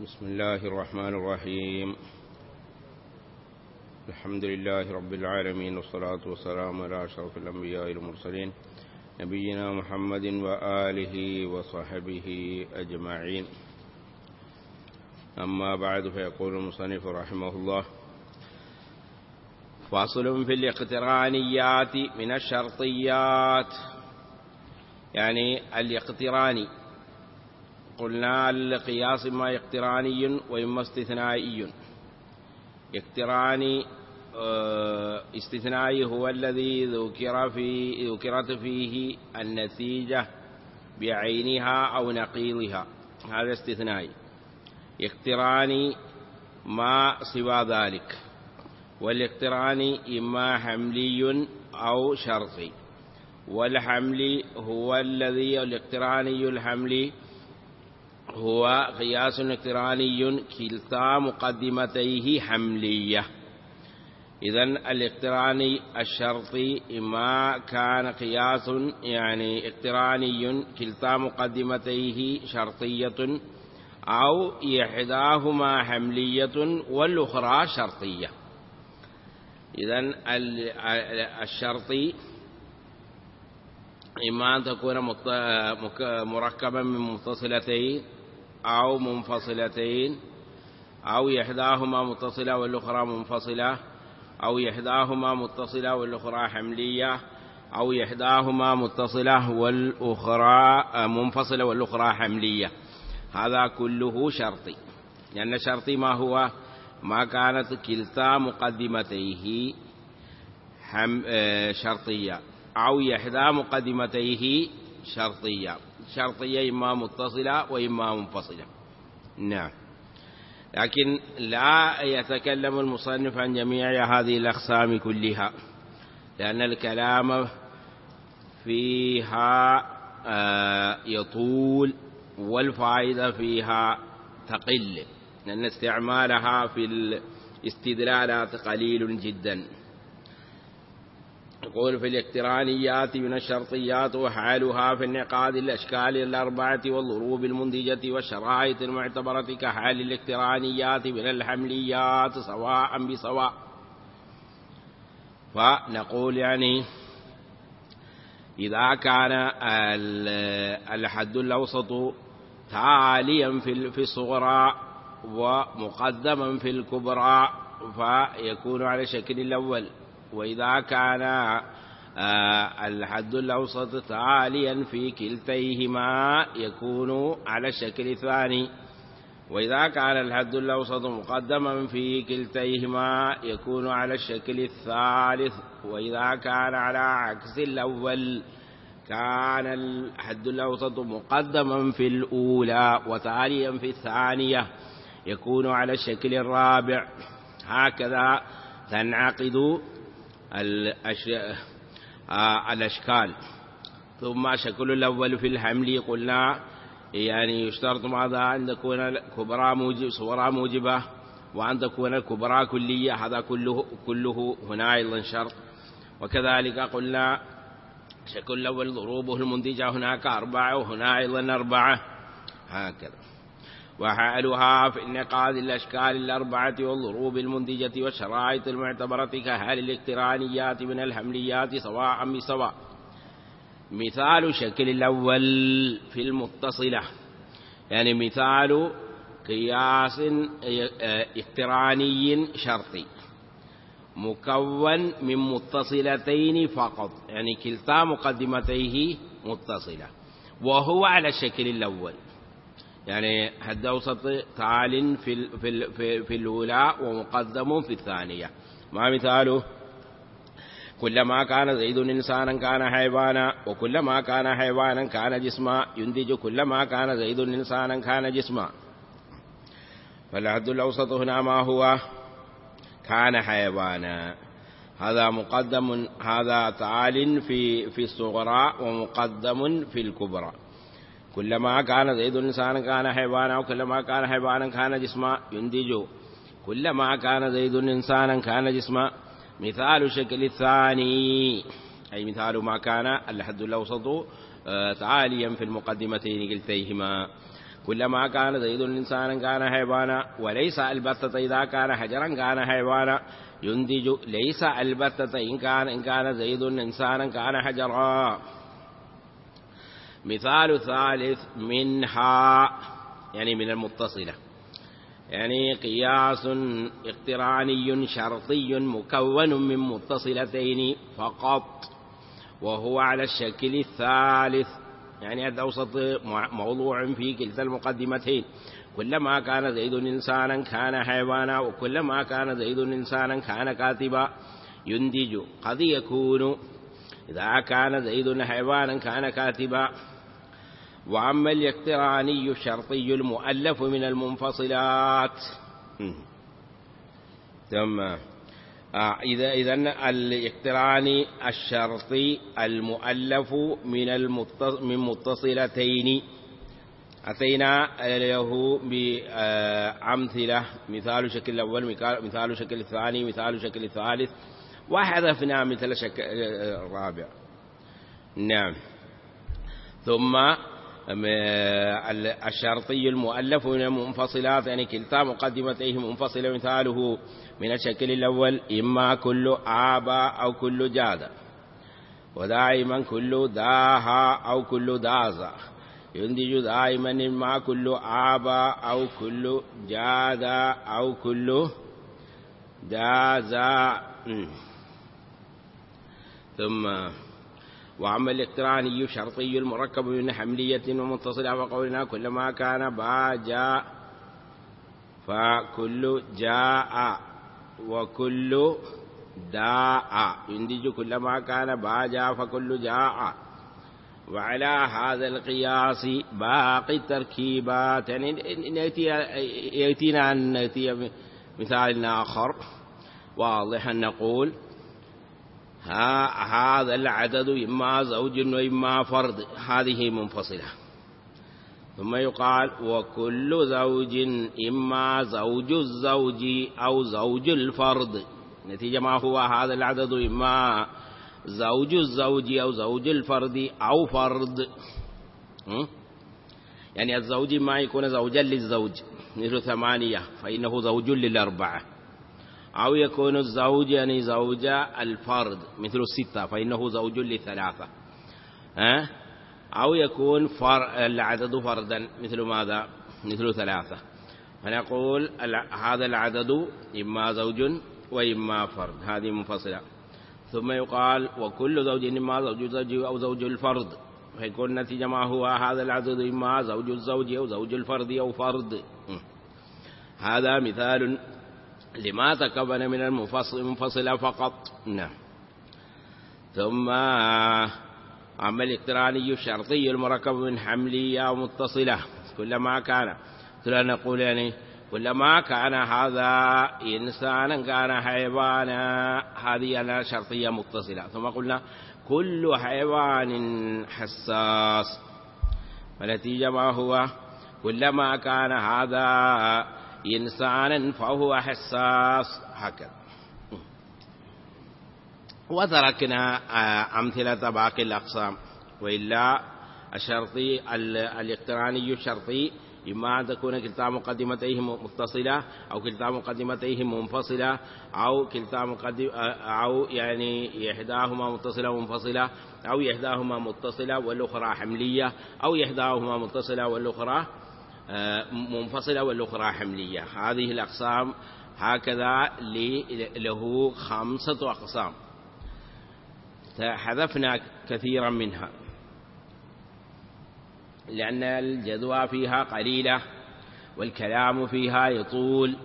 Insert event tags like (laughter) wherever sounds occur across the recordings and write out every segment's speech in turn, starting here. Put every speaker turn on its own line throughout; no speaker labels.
بسم الله الرحمن الرحيم. الحمد لله رب العالمين والصلاة والسلام على أشرف الأنبياء والمرسلين نبينا محمد وآله وصحبه أجمعين. أما بعد فيقول المصنف رحمه الله فاصل في الاقترانيات من الشرطيات. يعني الاقتراني قلنا القياس إما اقتراني وإما استثنائي. اقتراني استثنائي هو الذي ذكر في ذكرت فيه النتيجة بعينها أو نقيضها. هذا استثنائي. اقتراني ما سوى ذلك. والاقتران إما حملي أو شرطي. والحمل هو الذي الاقتراني الحملي هو قياس اقتراني كلتا مقدمتيه حملية. إذا الاقتراني الشرطي إما كان قياس يعني اقتراني كلتا مقدمتيه شرطية أو إحداهما حملية والأخرى شرطية. إذا الشرطي إما أن تكون مركبا من متصلتين أو منفصلتين أو إحداهما متصلة والأخرى منفصلة أو إحداهما متصلة والأخرى حملية أو إحداهما متصلة والأخرى منفصلة والأخرى حملية. هذا كله شرطي لأن شرطي ما هو؟ ما كانت كلتا مقدمتيه شرطية. أو إحدى مقدمتيه شرطية. شرطية إما متصلة وإما منفصلة. نعم. لكن لا يتكلم المصنف عن جميع هذه الأقسام كلها لأن الكلام فيها يطول والفائدة فيها تقل لأن استعمالها في الاستدلالات قليل جدا. يقول في الاقترانيات من الشرطيات وحالها في انعقاد الأشكال الأربعة والضروب المنتجة والشرائط المعتبرة كحال الاقترانيات من الحمليات سواء بسواء. فنقول يعني إذا كان الحد الأوسط تاليا في الصغرى ومقدما في الكبرى فيكون على شكل الأول. وإذا كان الحد الأوسط تاليا في كلتيهما يكون على الشكل الثاني. وإذا كان الحد الأوسط مقدما في كلتيهما يكون على الشكل الثالث. وإذا كان على عكس الأول كان الحد الأوسط مقدما في الأولى وتاليا في الثانية يكون على الشكل الرابع. هكذا تنعقد الأشكال. ثم شكل الأول في الحمل قلنا يعني يشترط ماذا؟ أن تكون الكبرى موجب صورة موجبة وأن تكون الكبرى كلية هذا كله كله هنا أيضا شرط. وكذلك قلنا شكل الأول ضروبه المنتجة هناك أربعة وهنا أيضا أربعة. هكذا. وحالها في انعقاد الأشكال الأربعة والضروب المنتجة والشرائط المعتبرة كهال الاقترانيات من الحمليات سواء بسواء مثال شكل الأول في المتصلة. يعني مثال قياس اقتراني شرطي. مكون من متصلتين فقط. يعني كلتا مقدمتيه متصلة. وهو على الشكل الأول. يعني حد أوسط تعال في, في, في, في الأولى ومقدم في الثانية. ما مثاله؟ كلما كان زيد إنسانا كان حيوانا وكلما كان حيوانا كان جسما. ينتج كلما كان زيد إنسانا كان جسما. فالحد الأوسط هنا ما هو؟ كان حيوانا. هذا مقدم هذا تعال في في الصغرى ومقدم في الكبرى. كلما كان زيد إنسانا كان حيوانا وكلما كان حيوانا كان جسما ينتج كلما كان زيد إنسانا كان جسما. مثال الشكل الثاني. أي مثال ما كان الحد الأوسط تعاليا في المقدمتين كلتيهما. كلما كان زيد إنسانا كان حيوانا وليس البتة إذا كان حجرا كان حيوانا ينتج. ليس البتة إن كان إن كان زيد إنسانا كان حجرا. مثال ثالث منها يعني من المتصلة. يعني قياس اقتراني شرطي مكون من متصلتين فقط وهو على الشكل الثالث. يعني هذا أوسط موضوع في كلتا المقدمتين. كلما كان زيد إنسانا كان حيوانا وكلما كان زيد إنسانا كان كاتبا. ينتج قد يكون. إذا كان زيد حيوانا كان كاتبا. وأما الاقتراني الشرطي المؤلف من المنفصلات. ثم آه إذا إذا الاقتراني الشرطي المؤلف من من متصلتين. أتينا له بأمثلة مثال شكل الأول مثال شكل الثاني مثال شكل الثالث. وحذفنا مثل شكل الرابع. نعم. ثم الشرطي المؤلف من المنفصلات يعني كلتا مقدمتيه منفصلة مثاله من الشكل الأول إما كل آبا أو كل جاد ودائما كل داها أو كل دازا. ينتج دائما إما كل آبا أو كل جادا أو كل دازا. ثم وأما الإقتراني شرطي المركب من حملية ومتصلة فقولنا كلما كان باجا فكل جاء وكل داء. ينتج كلما كان باجا فكل جاء. وعلى هذا القياس باقي التركيبات. يعني يأتينا أن نأتي مثال آخر. واضح أن نقول هذا العدد إما زوج وإما فرد. هذه منفصلة. ثم يقال وكل زوج إما زوج الزوج أو زوج الفرد. نتيجة ما هو؟ هذا العدد إما زوج الزوج أو زوج الفرد أو فرد. يعني الزوج ما يكون زوجا للزوج. مثل ثمانية فإنه زوج للأربعة. أو يكون الزوج يعني زوج الفرد مثل الستة فإنه زوج للثلاثة أه؟ أو يكون فر... العدد فردا مثل ماذا؟ مثل ثلاثة. فنقول هذا العدد إما زوج وإما فرد. هذه منفصلة. ثم يقال وكل زوج إما زوج زوج أو زوج الفرد. فيكون نتيجة ما هو؟ هذا العدد إما زوج الزوج أو زوج الفرد أو فرد. هذا مثال لما تكون من المنفصلة فقط؟ نعم. ثم أما الاقتراني الشرطي المركب من حملية متصلة كلما كان. مثل نقول يعني كلما كان هذا إنسانا كان حيوانا هذه أنا شرطية متصلة. ثم قلنا كل حيوان حساس. فنتيجة ما هو؟ كلما كان هذا إنسانا فهو حساس. هكذا. وتركنا أمثلة باقي الأقسام. وإلا الشرطي الإقتراني الشرطي إما أن تكون كلتا مقدمتيه متصلة أو كلتا مقدمتيه منفصلة أو كلتا مقدم أو يعني إحداهما متصلة ومنفصلة أو إحداهما متصلة والأخرى حملية أو إحداهما متصلة والأخرى منفصلة والأخرى حملية. هذه الأقسام هكذا له خمسة أقسام. حذفنا كثيرا منها. لأن الجدوى فيها قليلة والكلام فيها يطول.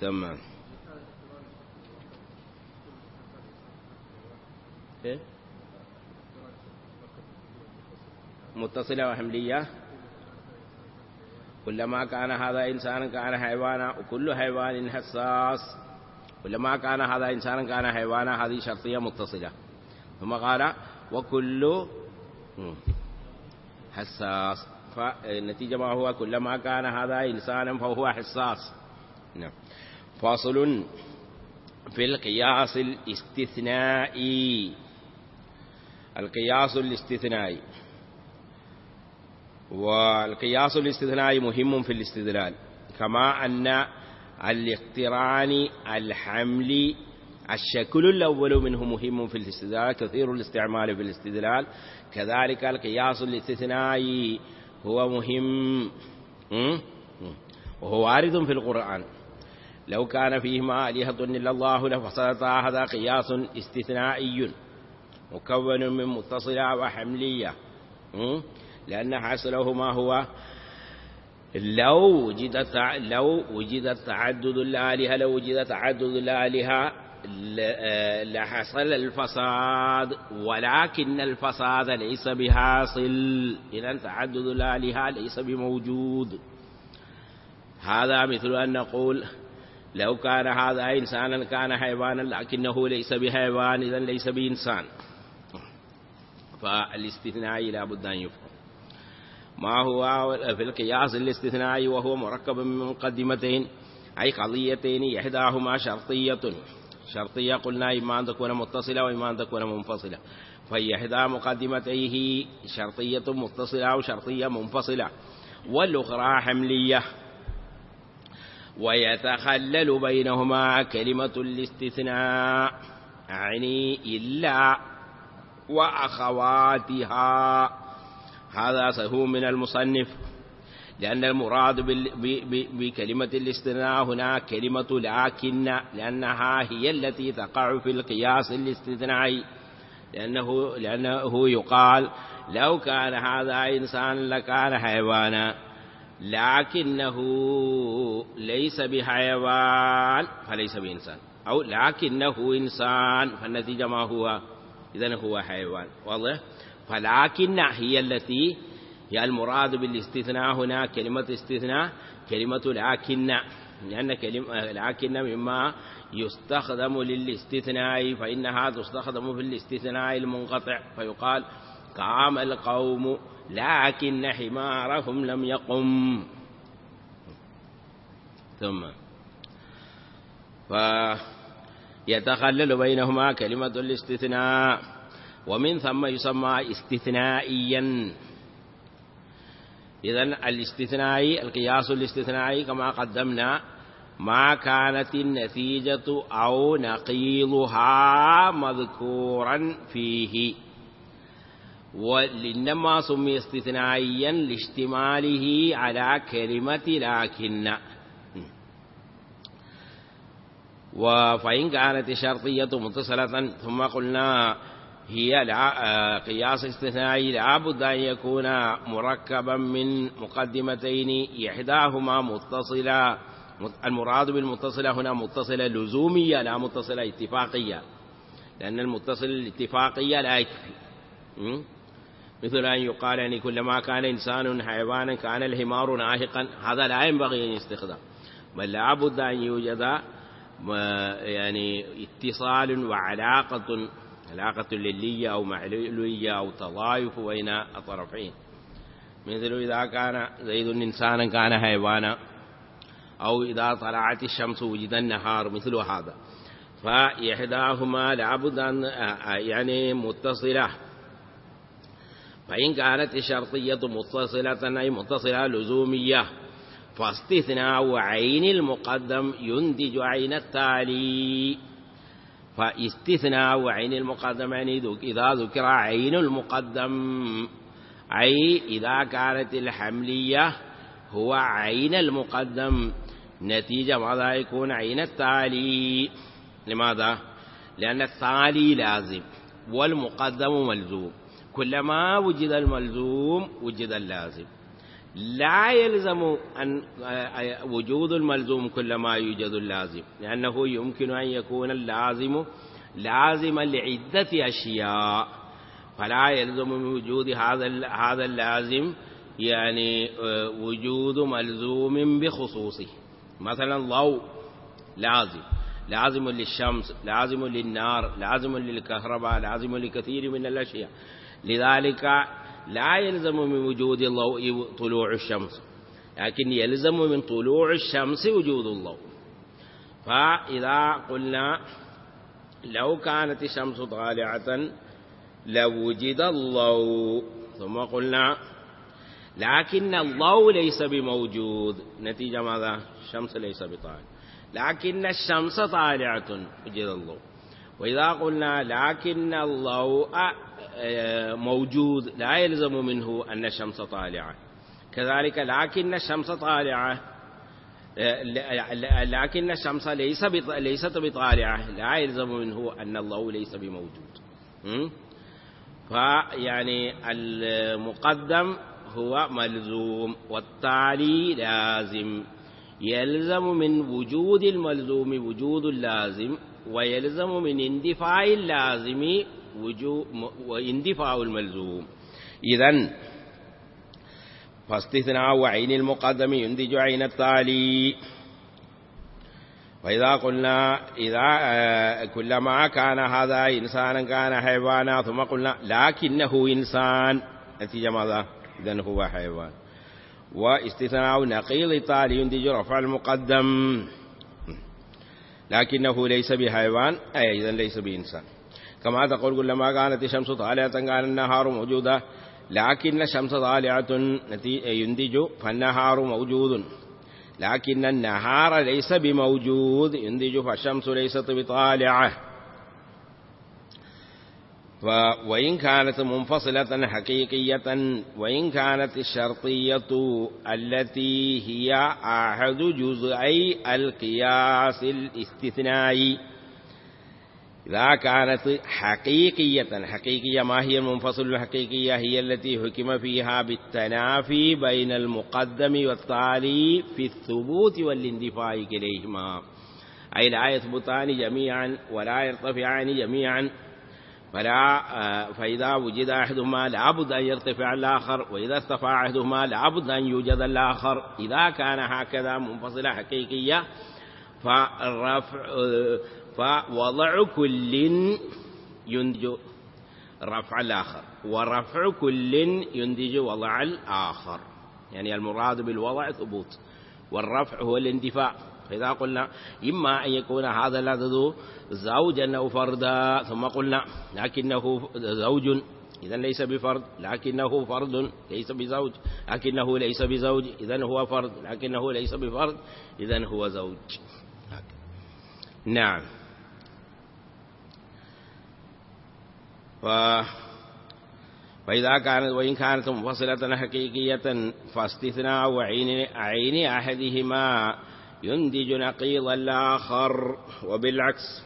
ثم متصلة وحملية؟ كلما كان هذا إنسانا كان حيوانا وكل حيوان حساس. كلما كان هذا إنسانا كان حيوانا هذه شرطية متصلة. ثم قال وكل حساس. فالنتيجة ما هو؟ كلما كان هذا إنسانا فهو حساس. نعم. فاصل في القياس الاستثنائي. القياس الاستثنائي. والقياس الاستثنائي مهم في الاستدلال كما أن الاقتران الحمل الشكل الأول منه مهم في الاستدلال كثير الاستعمال في الاستدلال. كذلك القياس الاستثنائي هو مهم وهو وارد في القرآن. لو كان فيهما آلهة إلا الله لفسدتا هذا قياس استثنائي مكون من متصلة وحملية لأن حاصلهما هو لو وجد لو وجد تعدد الآلهة لو وجد تعدد الآلهة لحصل الفساد ولكن الفساد ليس بحاصل. إذا تعدد الآلهة ليس بموجود. هذا مثل أن نقول لو كان هذا إنسانا كان حيوانا لكنه ليس بحيوان إذا ليس بإنسان. فالاستثناء لا بد أن يفهم ما هو في القياس الاستثنائي وهو مركب من مقدمتين أي قضيتين إحداهما شرطية. شرطية قلنا إما أن تكون متصلة وإما أن تكون منفصلة. فهي إحدى مقدمتيه شرطية متصلة أو شرطية منفصلة. والأخرى حملية. ويتخلل بينهما كلمة الاستثناء يعني إلا وأخواتها. هذا سهو من المصنف لأن المراد بكلمة الاستثناء هنا كلمة لكن لأنها هي التي تقع في القياس الاستثنائي لأنه, لأنه يقال لو كان هذا إنسان لكان حيوانا لكنه ليس بحيوان فليس بإنسان أو لكنه إنسان فالنتيجة ما هو؟ إذن هو حيوان واضح؟ فلكن هي التي هي المراد بالاستثناء هنا كلمة استثناء كلمة لكن لأن كلمة لكن مما يستخدم للاستثناء فإنها تستخدم في الاستثناء المنقطع فيقال قام القوم لكن حمارهم لم يقم. ثم فيتخلل بينهما كلمة الاستثناء. ومن ثم يسمى استثنائيا. إذا الاستثنائي القياس الاستثنائي كما قدمنا ما كانت النتيجة أو نقيضها مذكورا فيه. وإنما سمي استثنائيا لاشتماله على كلمة لكن. وفإن كانت شرطية متصلة ثم قلنا هي لا قياس استثنائي. لا بد أن يكون مركبا من مقدمتين إحداهما متصلة المراد بالمتصلة هنا متصلة لزومية لا متصلة اتفاقية. لأن المتصل الاتفاقية لا يكفي. مثل أن يقال يعني كلما كان إنسان حيوانا كان الحمار ناهقا. هذا لا ينبغي أن يستخدم. بل لا بد أن يوجد يعني اتصال وعلاقة علاقة للية أو معلولية أو تضايف بين الطرفين. مثل إذا كان زيد إنسانا كان حيوانا أو إذا طلعت الشمس وجد النهار مثل هذا. فإحداهما لابد أن يعني متصلة. فإن كانت الشرطية متصلة أي متصلة لزومية فاستثناء عين المقدم ينتج عين التالي. فاستثناء عين المقدم يعني إذا ذكر عين المقدم. أي إذا كانت الحملية هو عين المقدم. نتيجة ماذا يكون؟ عين التالي. لماذا؟ لأن التالي لازم. والمقدم ملزوم. كلما وجد الملزوم وجد اللازم. لا يلزم أن وجود الملزوم كلما يوجد اللازم لأنه يمكن أن يكون اللازم لازما لعدة أشياء فلا يلزم من وجود هذا هذا اللازم يعني وجود ملزوم بخصوصه. مثلا ضوء لازم لازم للشمس لازم للنار لازم للكهرباء لازم لكثير من الأشياء. لذلك لا يلزم من وجود الضوء طلوع الشمس لكن يلزم من طلوع الشمس وجود الضوء. فإذا قلنا لو كانت الشمس طالعة لوجد الضوء ثم قلنا لكن الضوء ليس بموجود نتيجة ماذا؟ الشمس ليس بطالع لكن الشمس طالعة وجد الضوء. وإذا قلنا لكن آه، موجود لا يلزم منه أن الشمس طالعة. كذلك لكن الشمس طالعة. آه، لكن الشمس ليس ليست بطالعة. لا يلزم منه أن الضوء ليس بموجود. فيعني المقدم هو ملزوم والتالي لازم. يلزم من وجود الملزوم وجود اللازم ويلزم من اندفاع اللازم. واندفاع الملزوم. إذا فاستثناء وعين المقدم ينتج عين التالي. وإذا قلنا إذا آه، كلما كان هذا إنسانا كان حيوانا ثم قلنا لكنه إنسان. نتيجة ماذا؟ إذن هو حيوان. واستثناء نقيض التالي ينتج رفع المقدم. لكنه ليس بحيوان أي إذن ليس بإنسان. كما تقول كلما كانت الشمس طالعة كان النهار موجودا لكن الشمس طالعة ينتج فالنهار موجود. لكن النهار ليس بموجود ينتج فالشمس ليست بطالعة. وإن كانت منفصلة حقيقية وإن كانت الشرطية التي هي أحد جزئي القياس الاستثنائي. إذا كانت حقيقية حقيقية ما هي المنفصل الحقيقية هي التي حكم فيها بالتنافي بين المقدم والتالي في الثبوت والاندفاع كليهما. أي لا يثبتان جميعا ولا يرتفعان جميعا. فلا آه، فإذا وجد أحدهما لابد أن يرتفع الآخر وإذا ارتفع أحدهما لابد أن يوجد الآخر. إذا كان هكذا منفصلة حقيقية فالرفع آه، فوضع كل ينتج رفع الآخر. ورفع كل ينتج وضع الآخر. يعني المراد بالوضع ثبوت. والرفع هو الاندفاع. فإذا قلنا إما أن يكون هذا العدد زوجا أو فردا ثم قلنا لكنه زوج. إذا ليس بفرد لكنه فرد ليس بزوج. لكنه ليس بزوج إذا هو فرد. لكنه ليس بفرد إذا هو زوج. نعم. ف فإذا كانت وإن كانت منفصلة حقيقية فاستثناء عين عين أحدهما ينتج نقيض الآخر وبالعكس.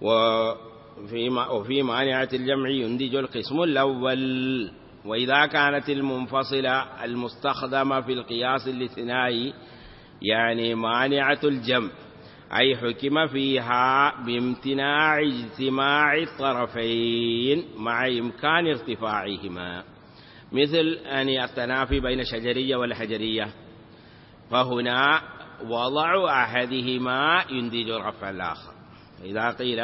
وفي وفي مانعة الجمع ينتج القسم الأول. وإذا كانت المنفصلة المستخدمة في القياس الاثنائي يعني مانعة الجمع. أي حكم فيها بامتناع اجتماع الطرفين مع إمكان ارتفاعهما. مثل أن التنافي بين الشجرية والحجرية. فهنا وضع أحدهما ينتج رفع الآخر. إذا قيل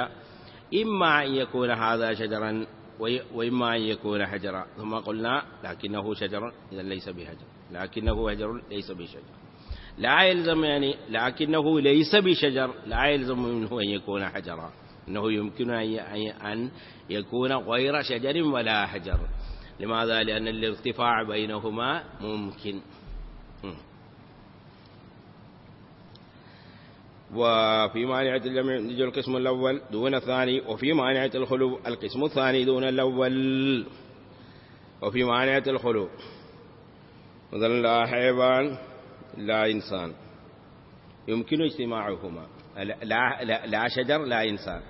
إما أن يكون هذا شجرا وإما أن يكون حجرا. ثم قلنا لكنه شجر إذا ليس بحجر. لكنه حجر ليس بشجر. لا يلزم يعني لكنه ليس بشجر لا يلزم منه أن يكون حجرا. إنه يمكن أن يكون غير شجر ولا حجر. لماذا؟ لأن الارتفاع بينهما ممكن. وفي مانعة الجمع يجي القسم الأول دون الثاني وفي مانعة الخلو القسم الثاني دون الأول. وفي مانعة الخلو. مثلا لا حيوان لا إنسان. يمكن اجتماعهما. لا, لا, لا شجر لا إنسان.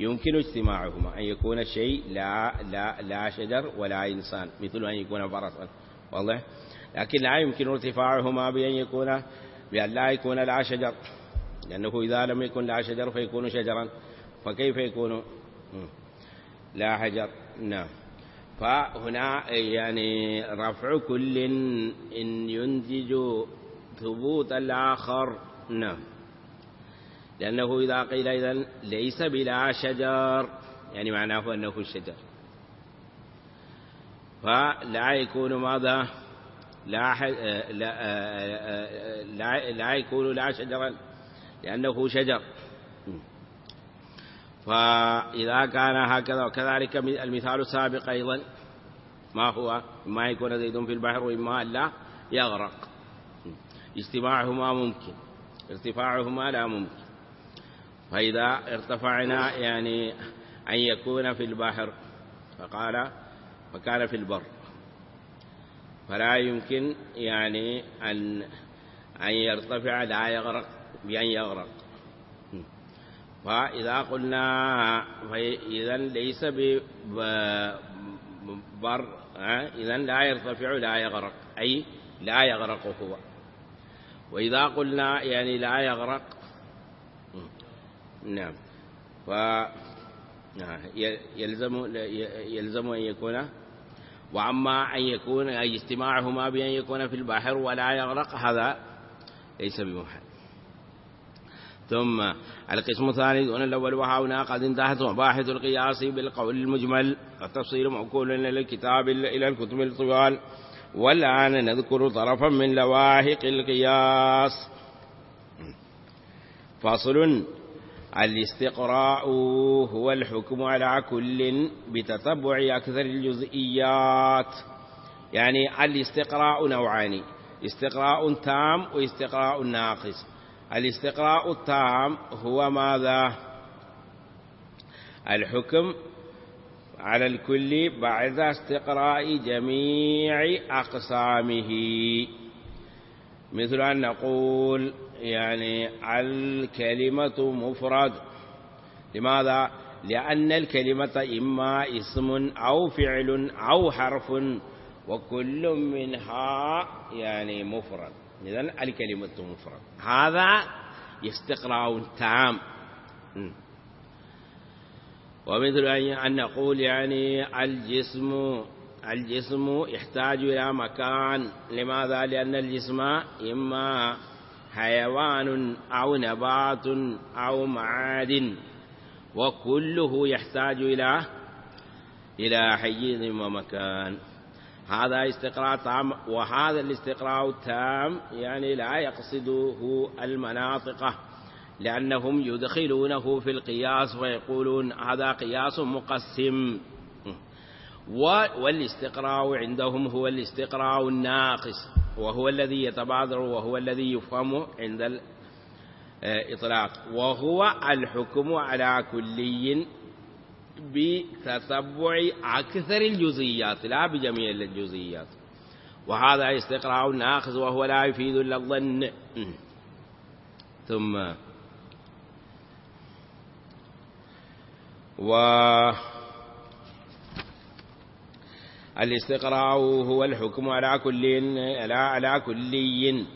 يمكن اجتماعهما أن يكون الشيء لا, لا, لا شجر ولا إنسان مثل أن يكون فرسا. واضح؟ لكن لا يمكن ارتفاعهما بأن يكون بأن لا يكون لا شجر. لأنه إذا لم يكن لا شجر فيكون شجرا. فكيف يكون؟ لا حجر. نعم. فهنا يعني رفع كل إن ينتج ثبوت الآخر. نعم. لأنه إذا قيل إذن ليس بلا شجر يعني معناه أنه الشجر فلا يكون ماذا؟ لا, لا, لا, لا يكون لا شجرا لأنه شجر. فإذا كان هكذا وكذلك المثال السابق أيضا ما هو؟ إما يكون زيد في البحر وإما لا يغرق. اجتماعهما ممكن. ارتفاعهما لا ممكن. فإذا ارتفعنا يعني أن يكون في البحر فقال فكان في البر. فلا يمكن يعني أن أن يرتفع لا يغرق بأن يغرق. فإذا قلنا إذا ليس ببر إذا لا يرتفع لا يغرق أي لا يغرق هو. وإذا قلنا يعني لا يغرق. نعم. ف يلزم يلزم أن يكون وأما أن يكون أي اجتماعهما بأن يكون في البحر ولا يغرق هذا ليس بمحال. ثم القسم الثاني دون الأول وهنا قد انتهت مباحث القياس بالقول المجمل التفصيل موكول إلى الكتاب إلى الكتب الطوال. والآن نذكر طرفا من لواهق القياس. فصل الاستقراء هو الحكم على كل بتتبع أكثر الجزئيات. يعني الاستقراء نوعان استقراء تام واستقراء ناقص. الاستقراء التام هو ماذا؟ الحكم على الكل بعد استقراء جميع أقسامه. مثل أن نقول يعني الكلمة مفرد. لماذا؟ لأن الكلمة إما اسم أو فعل أو حرف وكل منها يعني مفرد. إذا الكلمة مفرد. هذا استقراء تام. ومثل أن نقول يعني الجسم الجسم يحتاج إلى مكان. لماذا؟ لأن الجسم إما حيوان أو نبات أو معادن وكله يحتاج إلى إلى حيز ومكان. هذا استقراء تام وهذا الاستقراء التام يعني لا يقصده المناطق. لأنهم يدخلونه في القياس ويقولون هذا قياس مقسم. والاستقراء عندهم هو الاستقراء الناقص وهو الذي يتبادر وهو الذي يفهم عند الإطلاق وهو الحكم على كلي بتتبع أكثر الجزئيات لا بجميع الجزئيات. وهذا استقراء ناقص وهو لا يفيد إلا الظن. ثم و الاستقراء هو الحكم على كل على كلي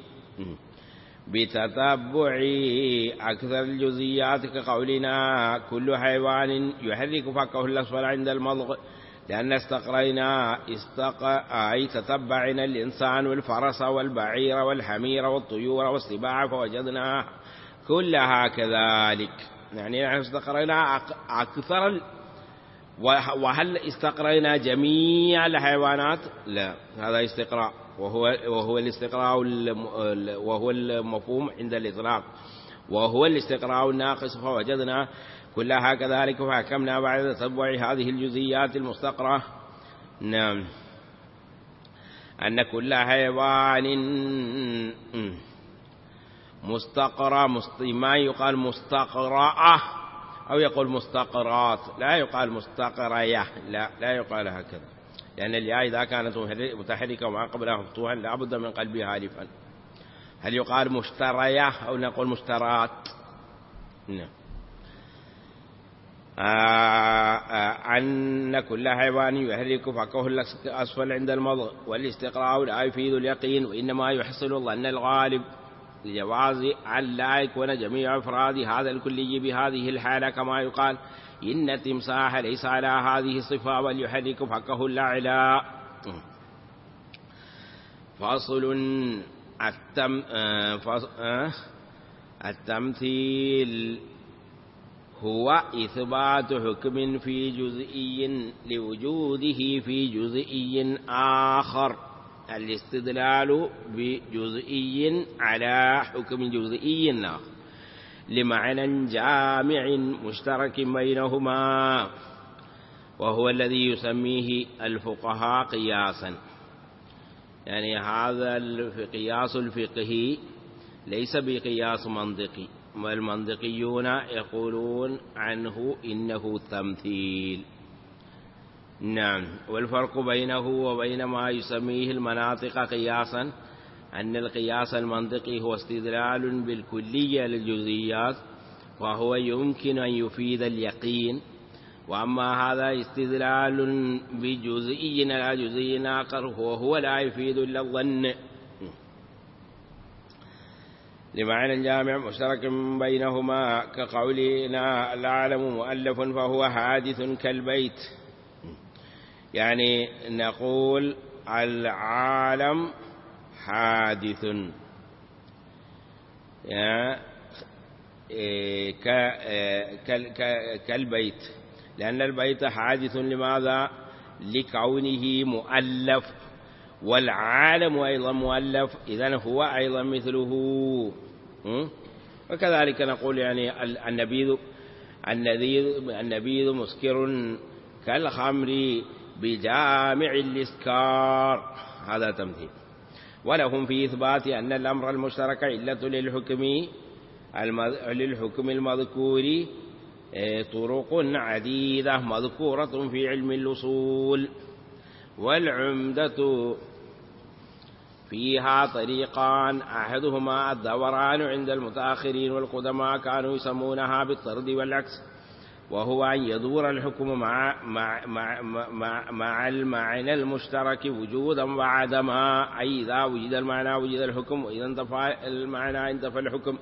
بتتبع أكثر الجزئيات كقولنا كل حيوان يحرك فكه الأسفل عند المضغ لأن استقرينا استق... أي تتبعنا الإنسان والفرس والبعير والحمير والطيور والسباع فوجدنا كلها كذلك يعني نحن استقرينا أكثر وهل استقرينا جميع الحيوانات؟ لا هذا استقراء. وهو وهو الاستقراء وهو المفهوم عند الإطلاق. وهو الاستقراء الناقص فوجدنا كلها كذلك فحكمنا بعد تتبع هذه الجزئيات المستقرة. نعم. أن كل حيوان مستقرة ما يقال مستقرأة أو يقول مستقرات لا يقال مستقرية لا لا يقال هكذا. لأن الياء إذا كانت متحركة وما قبلها مفتوحا لابد من قلبها ألفا. هل يقال مشترية أو نقول مشترات؟ نعم. أن كل حيوان يحرك فكه الأسفل عند المضغ والاستقراء لا يفيد اليقين وإنما يحصل ظن الغالب لجواز أن لا يكون جميع أفراد هذا الكلي بهذه الحالة كما يقال إن التمساح ليس على هذه الصفة بل يحرك فكه الأعلى فصل التم التمثيل هو إثبات حكم في جزئي لوجوده في جزئي آخر. الاستدلال بجزئي على حكم جزئي لمعنى جامع مشترك بينهما وهو الذي يسميه الفقهاء قياسا. يعني هذا القياس الفقهي ليس بقياس منطقي والمنطقيون يقولون عنه إنه تمثيل. نعم. والفرق بينه وبين ما يسميه المناطق قياسا أن القياس المنطقي هو استدلال بالكلية للجزئيات وهو يمكن أن يفيد اليقين. وأما هذا استدلال بجزئي على جزئي آخر وهو لا يفيد إلا الظن. لمعنى جامع مشترك بينهما كقولنا العالم مؤلف فهو حادث كالبيت. يعني نقول العالم حادث. إيه، كالبيت. لأن البيت حادث لماذا؟ لكونه مؤلف. والعالم أيضا مؤلف. إذا هو أيضا مثله. وكذلك نقول يعني النبيذ النبيذ مسكر كالخمر. بجامع الإسكار. هذا تمثيل. ولهم في إثبات أن الأمر المشترك علة للحكم للحكم المذكور إيه، طرق عديدة مذكورة في علم الأصول. والعمدة فيها طريقان. أحدهما الدوران عند المتأخرين والقدماء كانوا يسمونها بالطرد والعكس. وهو أن يدور الحكم مع, مع, مع, مع, مع المعنى المشترك وجودا وعدما. أي إذا وجد المعنى وجد الحكم وإذا انتفى المعنى انتفى الحكم.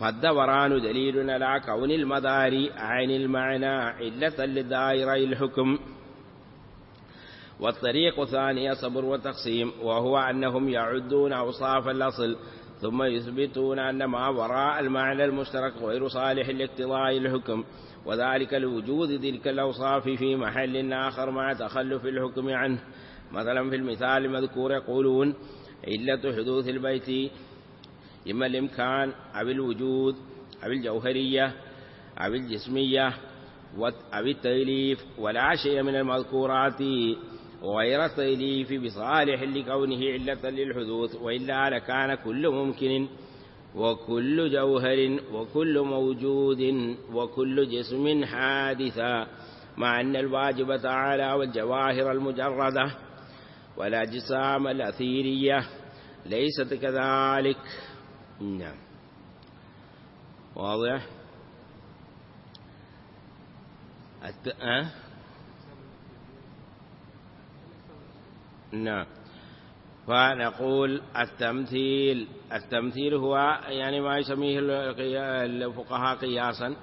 فالدوران دليل على كون المدار عن المعنى علة للدائرة الحكم. والطريق الثاني صبر وتقسيم وهو أنهم يعدون أوصاف الأصل. ثم يثبتون أن ما وراء المعنى المشترك غير صالح لاقتضاء الحكم وذلك لوجود تلك الأوصاف في محل آخر مع تخلف الحكم عنه. مثلا في المثال المذكور يقولون علة حدوث البيت إما الإمكان أو الوجود أو الجوهرية أو الجسمية أو التأليف ولا شيء من المذكورات غير التأليف بصالح لكونه علة للحدوث وإلا لكان كل ممكن وكل جوهر وكل موجود وكل جسم حادثا مع أن الواجب تعالى والجواهر المجردة والأجسام الأثيرية ليست كذلك. نعم. واضح؟ نعم. فنقول التمثيل التمثيل هو يعني ما يسميه الفقهاء قياسا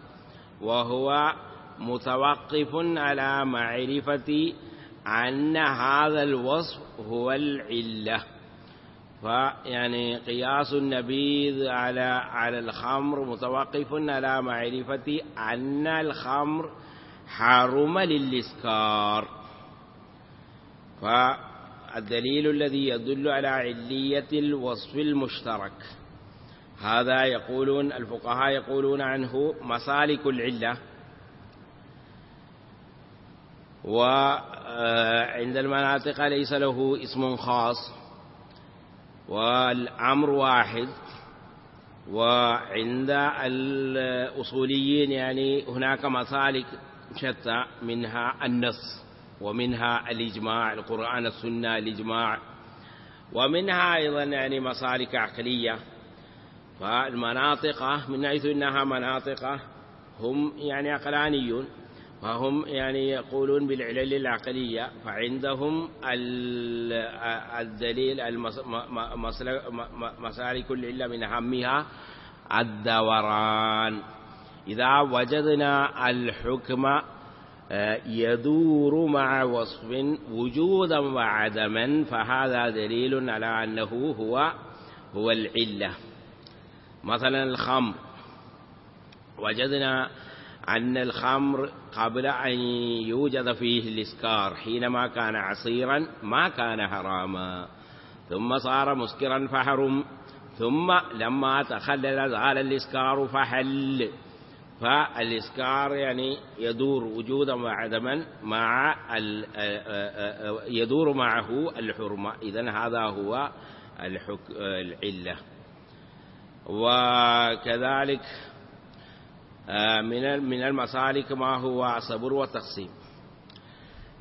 وهو متوقف على معرفة أن هذا الوصف هو العلة. فيعني قياس النبيذ على على الخمر متوقف على معرفة أن الخمر حرم للإسكار. الدليل الذي يدل على علية الوصف المشترك. هذا يقولون الفقهاء يقولون عنه مسالك العلة. وعند المناطق ليس له اسم خاص. والأمر واحد. وعند الأصوليين يعني هناك مسالك شتى منها النص. ومنها الإجماع القرآن السنة الإجماع. ومنها أيضا يعني مسالك عقلية. فالمناطق من حيث أنها مناطق هم يعني عقلانيون. فهم يعني يقولون بالعلل العقلية. فعندهم الدليل مسالك العلة من أهمها الدوران. إذا وجدنا الحكم يدور مع وصف وجودا وعدما فهذا دليل على أنه هو هو العلة. مثلا الخمر. وجدنا أن الخمر قبل أن يوجد فيه الإسكار حينما كان عصيرا ما كان حراما. ثم صار مسكرا فحرم. ثم لما تخلل زال الإسكار فحل. فالإسكار يعني يدور وجودا وعدما مع يدور معه الحرمة. إذا هذا هو العلة. وكذلك من من المسالك ما هو؟ صبر وتقسيم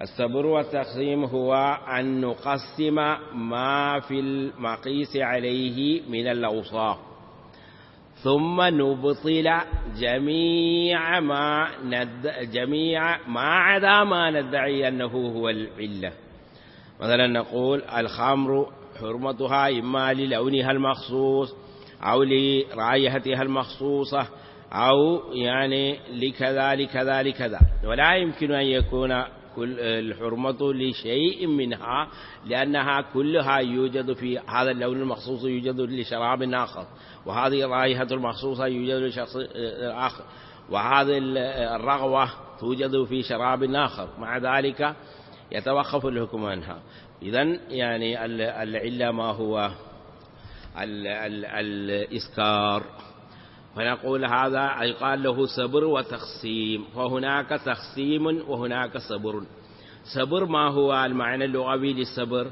الصبر والتقسيم هو أن نقسم ما في المقيس عليه من الأوصاف. ثم نبطل جميع ما ند جميع ما عدا ما ندعي أنه هو العلة. مثلا نقول الخمر حرمتها إما للونها المخصوص أو لرائحتها المخصوصة أو يعني لكذا لكذا لكذا. ولا يمكن أن يكون كل الحرمة لشيء منها لأنها كلها يوجد في هذا اللون المخصوص يوجد لشراب آخر. وهذه الرائحة المخصوصة يوجد لشخص آخر. وهذه الرغوة توجد في شراب آخر. مع ذلك يتوقف الحكم عنها. إذا يعني العلة ما هو؟ ال ال الإسكار. فنقول هذا يقال له صبر وتقسيم فهناك تقسيم وهناك صبر. صبر ما هو؟ المعنى اللغوي للصبر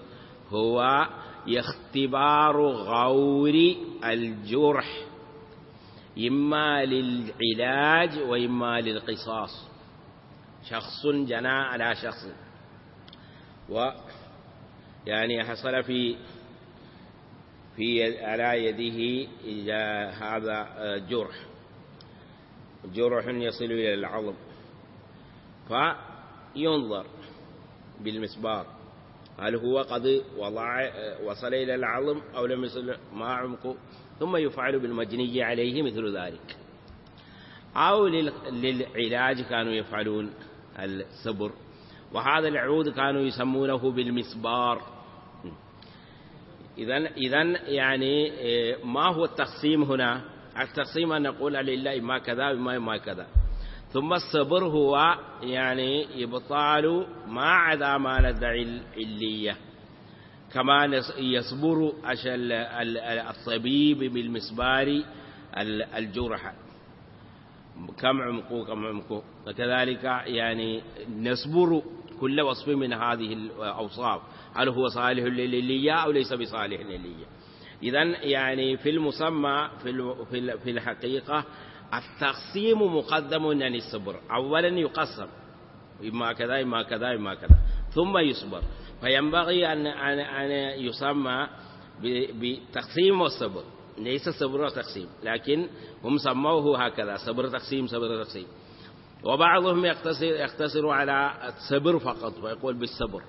هو اختبار غور الجرح إما للعلاج وإما للقصاص. شخص جنى على شخص. و يعني حصل في في على يده هذا جرح. جرح يصل إلى العظم. فينظر بالمسبار. هل هو قد وضع وصل إلى العظم أو لم يصل؟ ما عمقه. ثم يفعل بالمجني عليه مثل ذلك. أو للعلاج كانوا يفعلون الصبر وهذا العود كانوا يسمونه بالمسبار. إذا إذا يعني ما هو التقسيم هنا؟ التقسيم أن نقول لله ما كذا وما ما كذا. ثم الصبر هو يعني يبطال ما عدا ما ندعي العلية كما يصبر الطبيب بالمسبار الجرح. كم عمقه كم عمقه. وكذلك يعني نصبر كل وصف من هذه الأوصاف. هل هو صالح للية أو ليس بصالح للية إذا يعني في المسمى في في الحقيقة التقسيم مقدم عن الصبر. أولا يقسم. إما كذا إما كذا إما كذا. ثم يصبر. فينبغي أن أن أن يسمى بتقسيم والصبر ليس صبر وتقسيم لكن هم سموه هكذا. صبر تقسيم صبر تقسيم وبعضهم يقتصر, يقتصر على الصبر فقط ويقول بالصبر.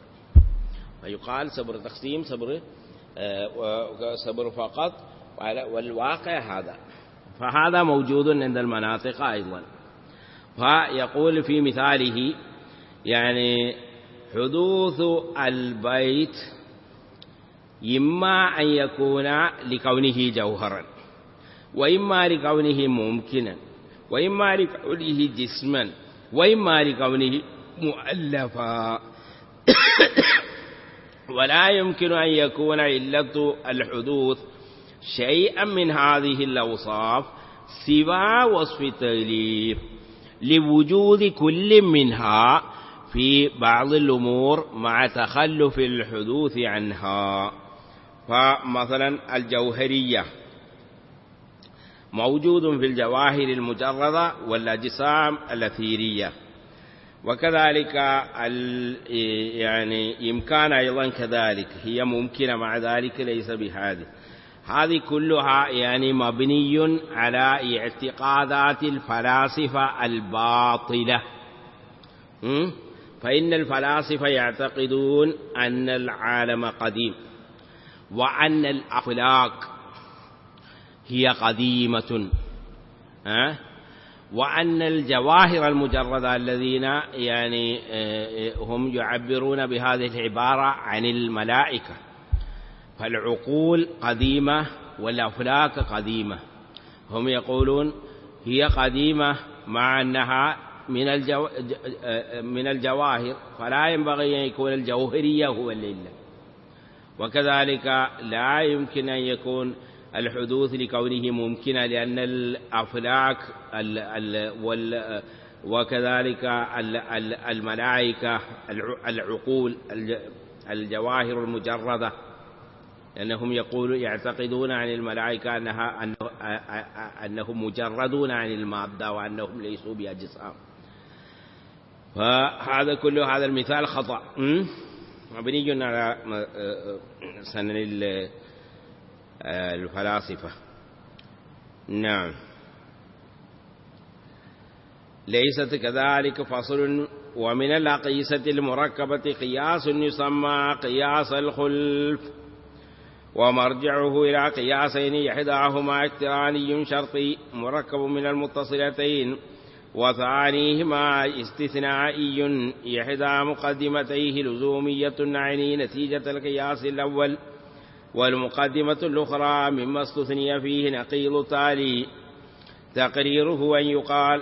فيقال صبر تقسيم صبر آه، صبر فقط. والواقع هذا. فهذا موجود عند المناطق أيضا. فيقول في مثاله يعني حدوث البيت إما أن يكون لكونه جوهرا وإما لكونه ممكنا وإما لكونه جسما وإما لكونه مؤلفا. (coughs) ولا يمكن أن يكون علة الحدوث شيئا من هذه الأوصاف سوى وصف التغليف لوجود كل منها في بعض الأمور مع تخلف الحدوث عنها. فمثلا الجوهرية موجود في الجواهر المجردة والأجسام الأثيرية. وكذلك يعني إمكان أيضا كذلك هي ممكنة مع ذلك ليس بهذه. هذه كلها يعني مبني على اعتقادات الفلاسفة الباطلة. فإن الفلاسفة يعتقدون أن العالم قديم وأن الأخلاق هي قديمة؟ وأن الجواهر المجردة الذين يعني آه، آه، هم يعبرون بهذه العبارة عن الملائكة. فالعقول قديمة والأفلاك قديمة. هم يقولون هي قديمة مع أنها من الجو... آه، من الجواهر فلا ينبغي أن يكون الجوهرية هو الليلة. وكذلك لا يمكن أن يكون الحدوث لكونه ممكنا لأن الأفلاك ال ال وال وكذلك الملائكة العقول الجواهر المجردة لأنهم يقولوا يعتقدون عن الملائكة أنها أنهم مجردون عن المادة وأنهم ليسوا بأجسام. فهذا كله هذا المثال خطأ. مبني على سنن الفلاسفة. نعم. ليست كذلك فصل ومن الأقيسة المركبة قياس يسمى قياس الخلف ومرجعه إلى قياسين إحداهما اقتراني شرطي مركب من المتصلتين وثانيهما استثنائي إحدى مقدمتيه لزومية عني نتيجة القياس الأول. والمقدمة الأخرى مما استثني فيه نقيض تالي تقريره أن يقال